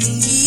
Indeed.